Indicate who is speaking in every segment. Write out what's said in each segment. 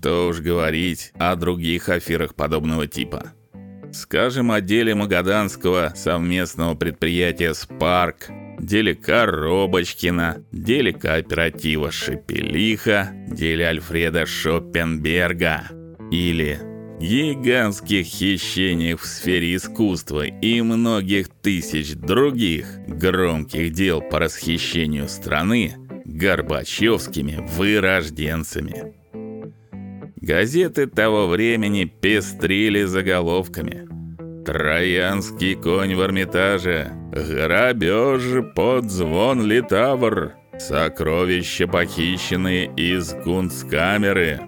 Speaker 1: Что уж говорить о других аферах подобного типа. Скажем, о деле Магаданского совместного предприятия Спарк, деле Коробочкина, деле кооператива Шепелиха, деле Альфреда Шоппенберга или гигантских хищениях в сфере искусства и многих тысяч других громких дел по расхищению страны горбачевскими вырожденцами. Газеты того времени пестрили заголовками: Троянский конь в Эрмитаже, грабеж под звон литавр, сокровища похищенные из кунсткамеры,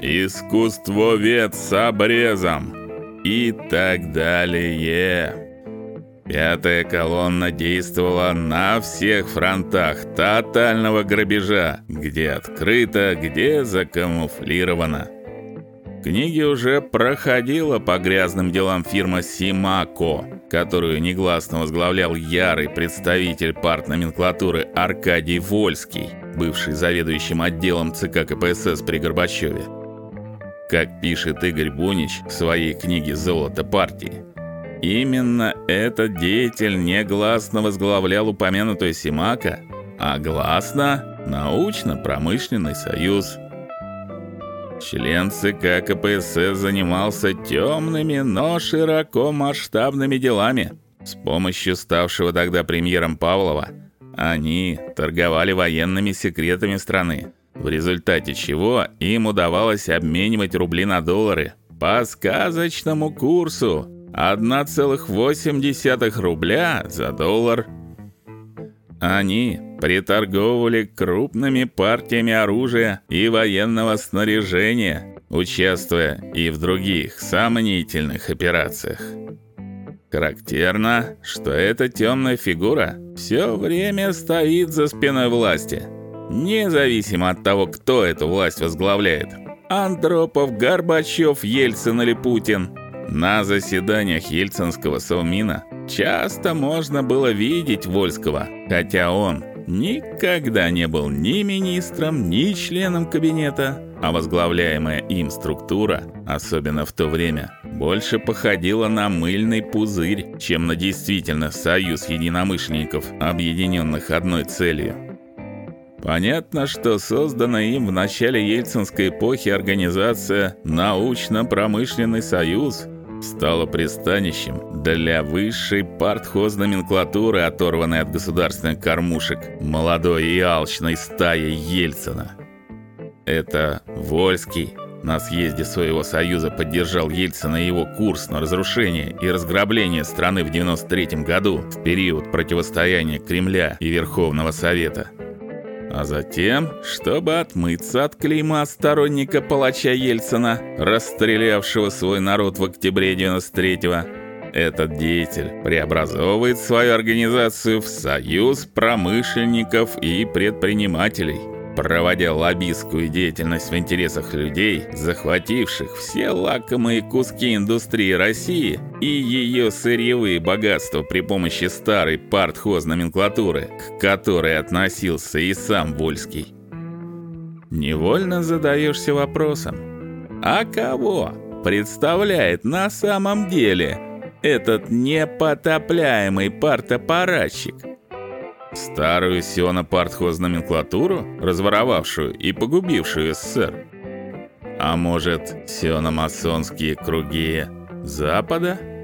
Speaker 1: искусствовед с обрезом и так далее. Пятая колонна действовала на всех фронтах тотального грабежа, где открыто, где закамуфлировано. Книги уже проходила по грязным делам фирма Симако, которую негласно возглавлял ярый представитель партноменклатуры Аркадий Вольский, бывший заведующим отделом ЦК КПСС при Горбачеве. Как пишет Игорь Бунич в своей книге Золото партии, именно этот деятель негласно возглавлял упомянутую Симако, а гласно научно-промышленный союз. Член ЦК КПСС занимался темными, но широко масштабными делами. С помощью ставшего тогда премьером Павлова они торговали военными секретами страны, в результате чего им удавалось обменивать рубли на доллары по сказочному курсу 1,8 рубля за доллар. Они приторговывали крупными партиями оружия и военного снаряжения, участвуя и в других сомнительных операциях. Характерно, что эта темная фигура все время стоит за спиной власти, независимо от того, кто эту власть возглавляет. Андропов, Горбачев, Ельцин или Путин. На заседаниях Ельцинского совмина часто можно было видеть Вольского, хотя он никогда не был ни министром, ни членом кабинета, а возглавляемая им структура, особенно в то время, больше походила на мыльный пузырь, чем на действительно союз единомышленников, объединенных одной целью. Понятно, что созданная им в начале ельцинской эпохи организация Научно-промышленный союз стало пристанищем для высшей партхозноменклатуры, оторванной от государственных кормушек молодой и алчной стаи Ельцина. Это Вольский на съезде своего союза поддержал Ельцина и его курс на разрушение и разграбление страны в 93 году, в период противостояния Кремля и Верховного Совета. А затем, чтобы отмыться от клейма сторонника палача Ельцина, расстрелявшего свой народ в октябре 93-го, этот деятель преобразовывает свою организацию в союз промышленников и предпринимателей – проводя лоббистскую деятельность в интересах людей, захвативших все лакомые куски индустрии России и ее сырьевые богатства при помощи старой партхозноменклатуры, к которой относился и сам Вольский. Невольно задаешься вопросом: а кого представляет на самом деле этот непотопляемый партапаратчик? Старую сиономартхозноменклатуру, разворовавшую и погубившую СССР? А может, сиономасонские круги Запада?